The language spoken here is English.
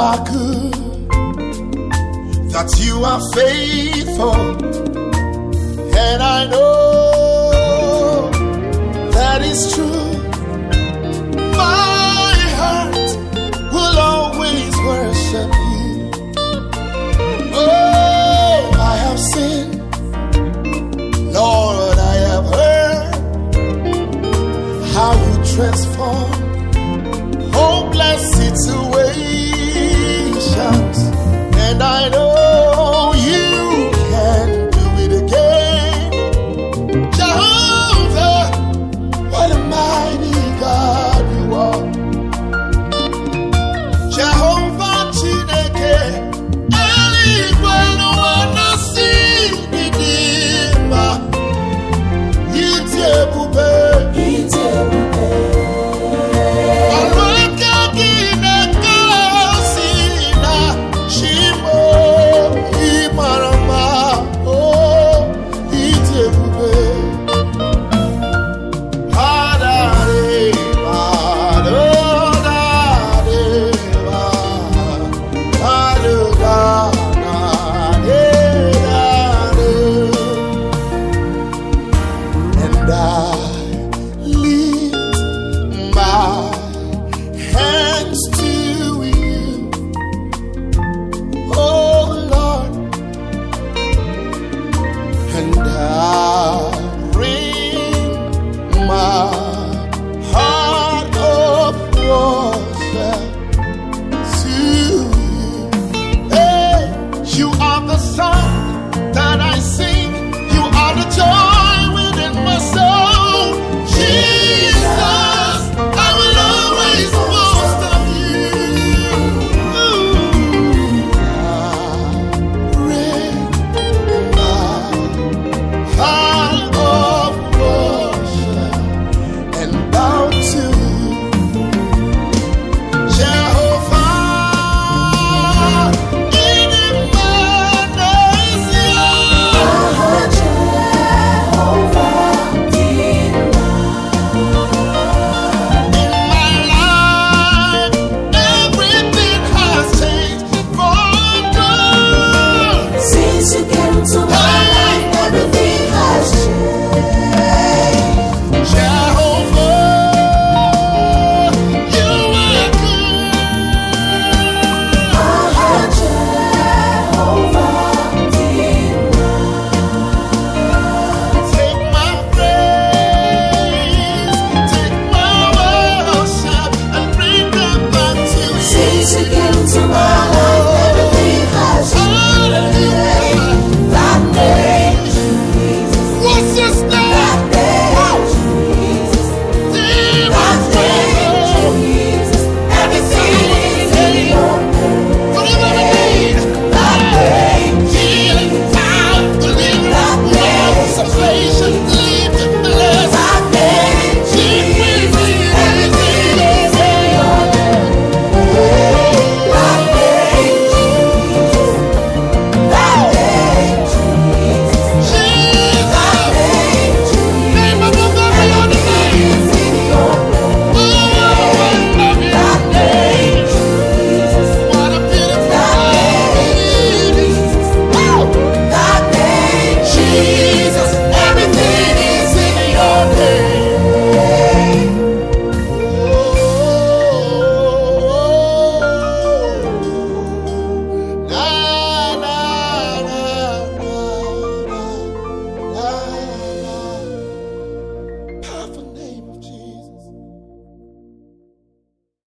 are good, that you are faithful, and I know that is true. My heart will always worship you. Oh, I have sinned, Lord, I have heard how you transform hopeless situations, and I know You are the song that I sing.